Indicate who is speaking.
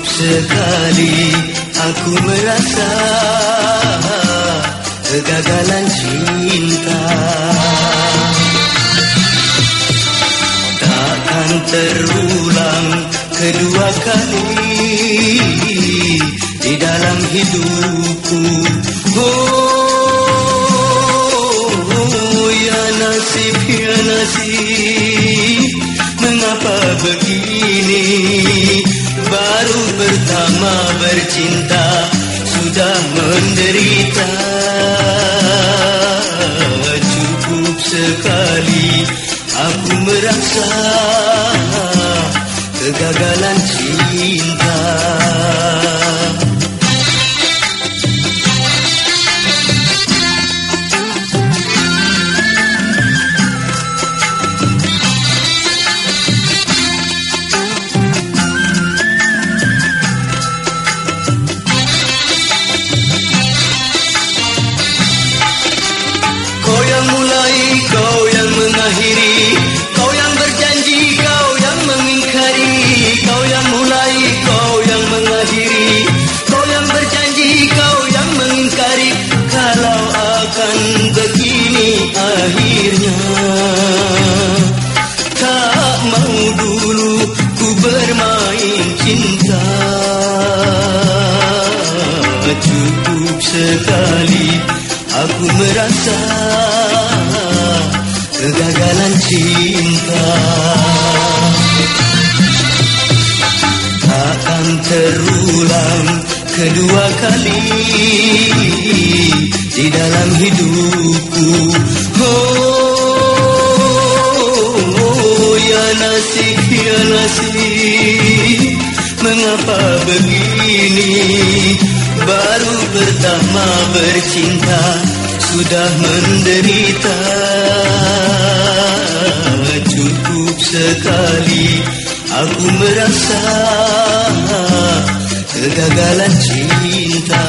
Speaker 1: sekali aku merasa kegagalan cinta. Takkan terulang kedua kali di dalam hidupku. Oh, oh ya nasib, ya nasib bercinta Sudah menderita. Cukup sekali Aku merasa Kegagalan cinta akhirnya Tak mau dulu ku bermain cinta. Cukup sekali aku merasa Kegagalan cinta. Takkan terulang kedua kali di dalam hidupku nasi, ya nasib Mengapa begini? Baru pertama bercinta Sudah menderita. Cukup sekali Aku merasa Kegagalan cinta.